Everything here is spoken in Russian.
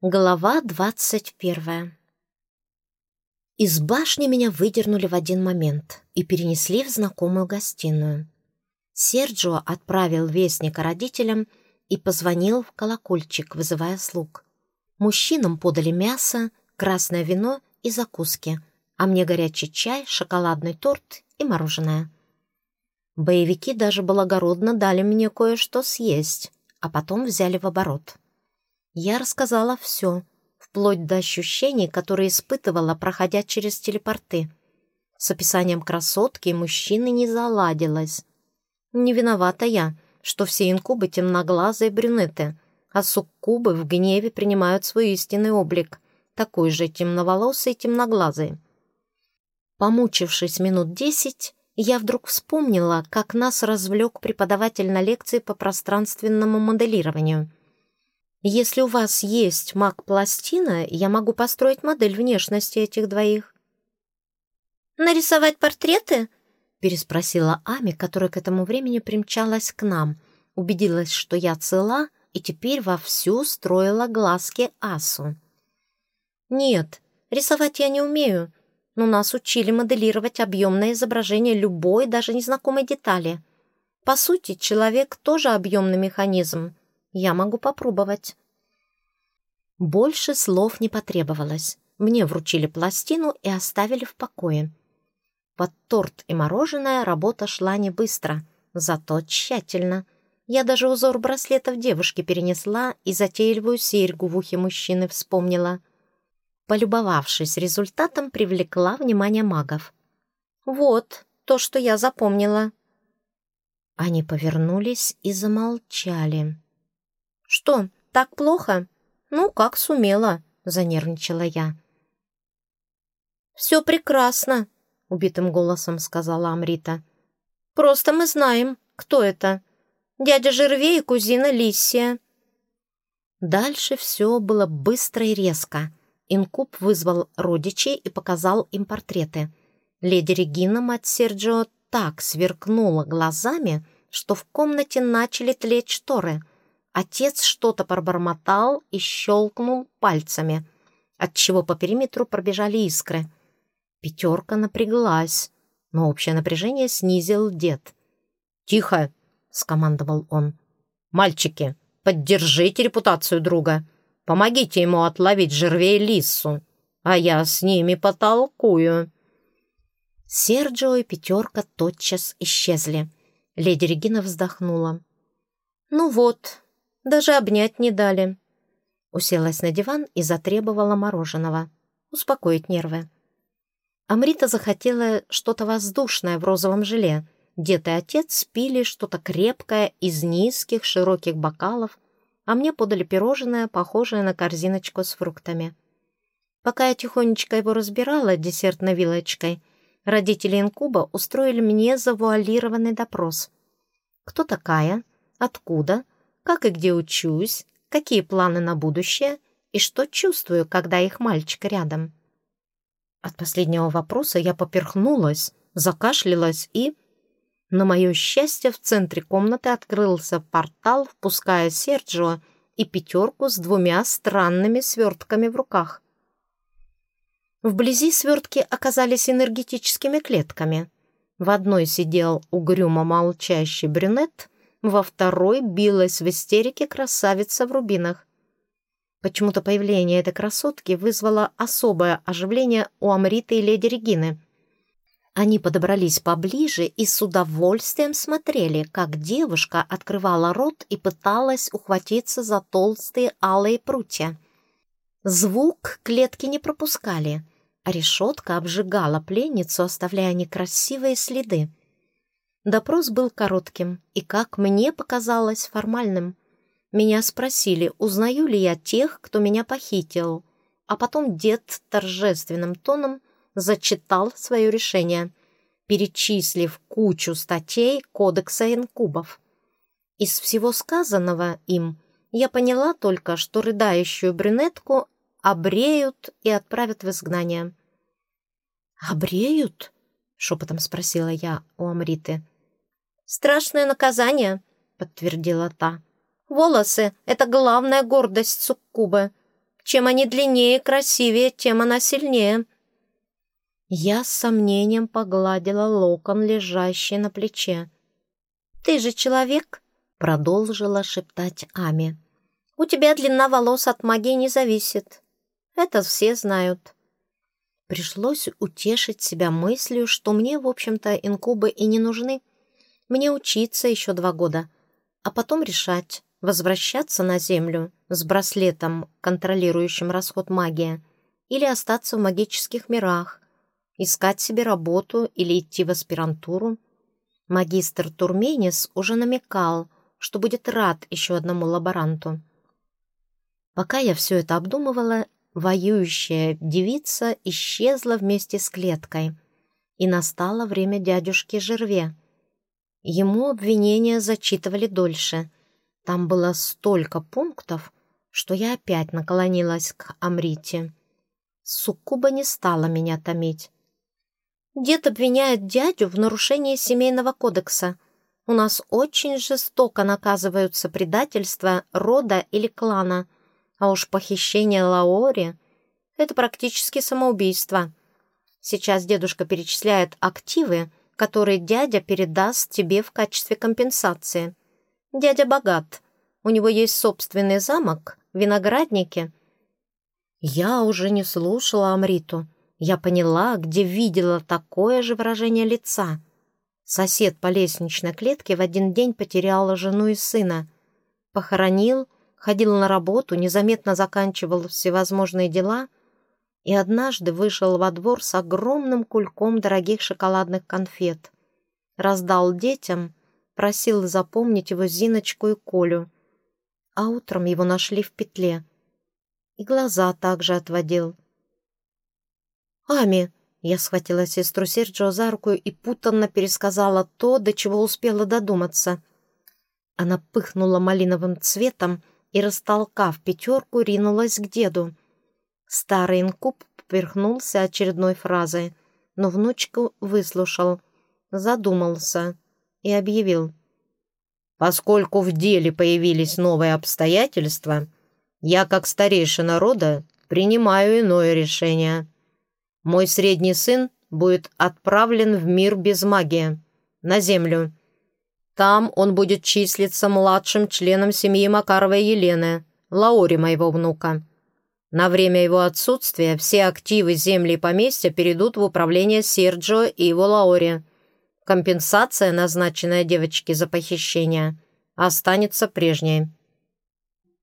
Глава двадцать первая Из башни меня выдернули в один момент и перенесли в знакомую гостиную. Серджио отправил вестника родителям и позвонил в колокольчик, вызывая слуг. Мужчинам подали мясо, красное вино и закуски, а мне горячий чай, шоколадный торт и мороженое. Боевики даже благородно дали мне кое-что съесть, а потом взяли в оборот. Я рассказала все, вплоть до ощущений, которые испытывала, проходя через телепорты. С описанием красотки мужчины не заладилось. Не виновата я, что все инкубы темноглазые брюнеты, а суккубы в гневе принимают свой истинный облик, такой же темноволосый и темноглазый. Помучившись минут десять, я вдруг вспомнила, как нас развлек преподаватель на лекции по пространственному моделированию — если у вас есть маг-пластина, я могу построить модель внешности этих двоих». «Нарисовать портреты?» — переспросила Ами, которая к этому времени примчалась к нам, убедилась, что я цела, и теперь вовсю строила глазки Асу. «Нет, рисовать я не умею, но нас учили моделировать объемное изображение любой, даже незнакомой детали. По сути, человек тоже объемный механизм, я могу попробовать. Больше слов не потребовалось. Мне вручили пластину и оставили в покое. Под торт и мороженое работа шла не быстро, зато тщательно. Я даже узор браслетов девушки перенесла и затейливую серьгу в ухе мужчины вспомнила. Полюбовавшись результатом, привлекла внимание магов. «Вот то, что я запомнила». Они повернулись и замолчали. «Что, так плохо?» «Ну, как сумела», — занервничала я. «Все прекрасно», — убитым голосом сказала Амрита. «Просто мы знаем, кто это. Дядя Жервей и кузина Лисия». Дальше все было быстро и резко. Инкуб вызвал родичей и показал им портреты. Леди Регина, мать Серджио, так сверкнула глазами, что в комнате начали тлеть шторы — Отец что-то пробормотал и щелкнул пальцами, отчего по периметру пробежали искры. Пятерка напряглась, но общее напряжение снизил дед. «Тихо!» — скомандовал он. «Мальчики, поддержите репутацию друга. Помогите ему отловить жервей лису, а я с ними потолкую». Серджио и пятерка тотчас исчезли. Леди Регина вздохнула. «Ну вот, даже обнять не дали. Уселась на диван и затребовала мороженого. Успокоить нервы. Амрита захотела что-то воздушное в розовом желе. Дед и отец пили что-то крепкое из низких широких бокалов, а мне подали пирожное, похожее на корзиночку с фруктами. Пока я тихонечко его разбирала десертной вилочкой, родители инкуба устроили мне завуалированный допрос. Кто такая? Откуда? Как и где учусь, какие планы на будущее и что чувствую, когда их мальчик рядом. От последнего вопроса я поперхнулась, закашлялась и... На мое счастье, в центре комнаты открылся портал, впуская Серджио и пятерку с двумя странными свертками в руках. Вблизи свертки оказались энергетическими клетками. В одной сидел угрюмо молчащий брюнет — во второй билась в истерике красавица в рубинах. Почему-то появление этой красотки вызвало особое оживление у Амриты и леди Регины. Они подобрались поближе и с удовольствием смотрели, как девушка открывала рот и пыталась ухватиться за толстые алые прутья. Звук клетки не пропускали, а решетка обжигала пленницу, оставляя некрасивые следы. Допрос был коротким и, как мне показалось, формальным. Меня спросили, узнаю ли я тех, кто меня похитил, а потом дед торжественным тоном зачитал свое решение, перечислив кучу статей Кодекса инкубов. Из всего сказанного им я поняла только, что рыдающую брюнетку обреют и отправят в изгнание. «Обреют?» — шепотом спросила я у Амриты. «Страшное наказание», — подтвердила та. «Волосы — это главная гордость суккубы. Чем они длиннее и красивее, тем она сильнее». Я с сомнением погладила локон, лежащий на плече. «Ты же человек?» — продолжила шептать Ами. «У тебя длина волос от магии не зависит. Это все знают». Пришлось утешить себя мыслью, что мне, в общем-то, инкубы и не нужны. Мне учиться еще два года, а потом решать, возвращаться на Землю с браслетом, контролирующим расход магии, или остаться в магических мирах, искать себе работу или идти в аспирантуру. Магистр Турменис уже намекал, что будет рад еще одному лаборанту. Пока я все это обдумывала, воюющая девица исчезла вместе с клеткой, и настало время дядюшки Жерве. Ему обвинения зачитывали дольше. Там было столько пунктов, что я опять наклонилась к Амрите. Суккуба не стала меня томить. Дед обвиняет дядю в нарушении семейного кодекса. У нас очень жестоко наказываются предательства рода или клана — а уж похищение Лаори — это практически самоубийство. Сейчас дедушка перечисляет активы, которые дядя передаст тебе в качестве компенсации. Дядя богат. У него есть собственный замок, виноградники. Я уже не слушала Амриту. Я поняла, где видела такое же выражение лица. Сосед по лестничной клетке в один день потерял жену и сына. Похоронил ходил на работу, незаметно заканчивал всевозможные дела и однажды вышел во двор с огромным кульком дорогих шоколадных конфет. Раздал детям, просил запомнить его Зиночку и Колю. А утром его нашли в петле. И глаза также отводил. «Ами!» Я схватила сестру Серджио за руку и путанно пересказала то, до чего успела додуматься. Она пыхнула малиновым цветом, и, растолкав пятерку, ринулась к деду. Старый инкуб поперхнулся очередной фразой, но внучку выслушал, задумался и объявил. «Поскольку в деле появились новые обстоятельства, я, как старейшина рода, принимаю иное решение. Мой средний сын будет отправлен в мир без магии, на землю, там он будет числиться младшим членом семьи Макаровой Елены, Лаури моего внука. На время его отсутствия все активы земли и поместья перейдут в управление Серджио и его Лаури. Компенсация, назначенная девочке за похищение, останется прежней.